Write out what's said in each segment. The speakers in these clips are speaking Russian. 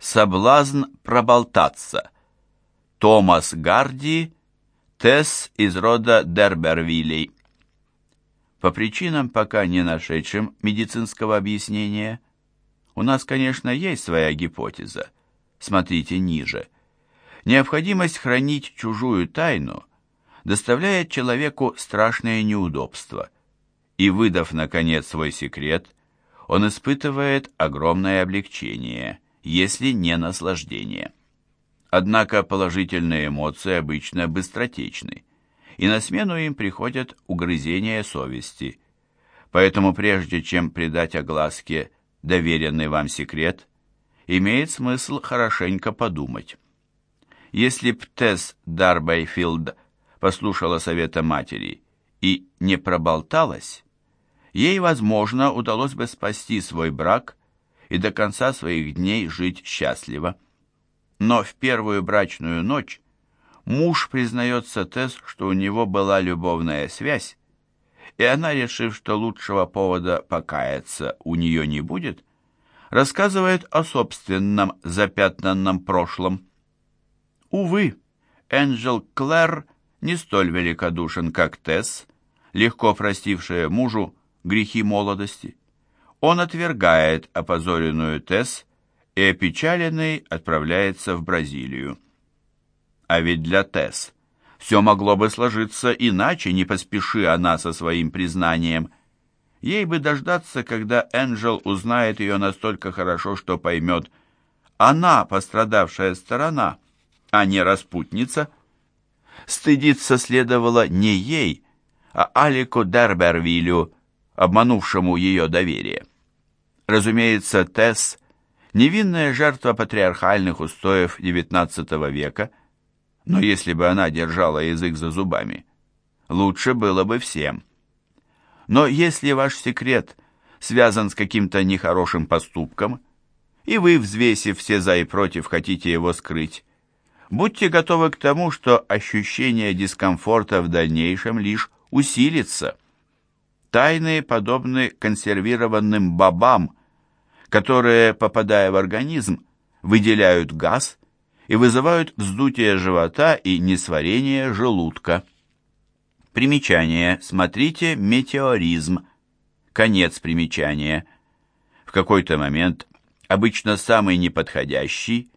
Соблазн проболтаться. Томас Гарди, Тесс из рода Дербервилей. По причинам, пока не нашедшим медицинского объяснения, у нас, конечно, есть своя гипотеза. Смотрите ниже. Необходимость хранить чужую тайну доставляет человеку страшные неудобства. И, выдав, наконец, свой секрет, он испытывает огромное облегчение – если не наслаждение. Однако положительные эмоции обычно быстротечны, и на смену им приходят угрызения совести. Поэтому прежде чем придать огласке доверенный вам секрет, имеет смысл хорошенько подумать. Если б Тесс Дарбайфилд послушала совета матери и не проболталась, ей, возможно, удалось бы спасти свой брак и до конца своих дней жить счастливо. Но в первую брачную ночь муж признается Тесс, что у него была любовная связь, и она, решив, что лучшего повода покаяться у нее не будет, рассказывает о собственном запятнанном прошлом. Увы, Энджел Клэр не столь великодушен, как Тесс, легко простившая мужу грехи молодости. Он отвергает опозоренную Тесс и опечаленный отправляется в Бразилию. А ведь для Тесс все могло бы сложиться иначе, не поспеши она со своим признанием. Ей бы дождаться, когда Энджел узнает ее настолько хорошо, что поймет, она пострадавшая сторона, а не распутница. Стыдиться следовало не ей, а Алику Дербервилю, обманувшему ее доверие. Разумеется, Тесс – невинная жертва патриархальных устоев XIX века, но если бы она держала язык за зубами, лучше было бы всем. Но если ваш секрет связан с каким-то нехорошим поступком, и вы, взвесив все за и против, хотите его скрыть, будьте готовы к тому, что ощущение дискомфорта в дальнейшем лишь усилится. Тайны подобны консервированным бобам, которые, попадая в организм, выделяют газ и вызывают вздутие живота и несварение желудка. Примечание. Смотрите метеоризм. Конец примечания. В какой-то момент, обычно самый неподходящий,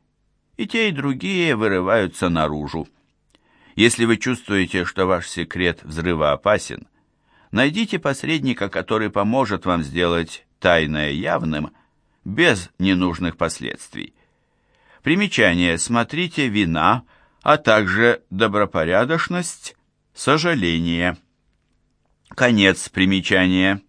и те, и другие вырываются наружу. Если вы чувствуете, что ваш секрет взрывоопасен, найдите посредника, который поможет вам сделать тайное явным – без ненужных последствий. Примечание. Смотрите вина, а также добропорядочность, сожаление. Конец примечания.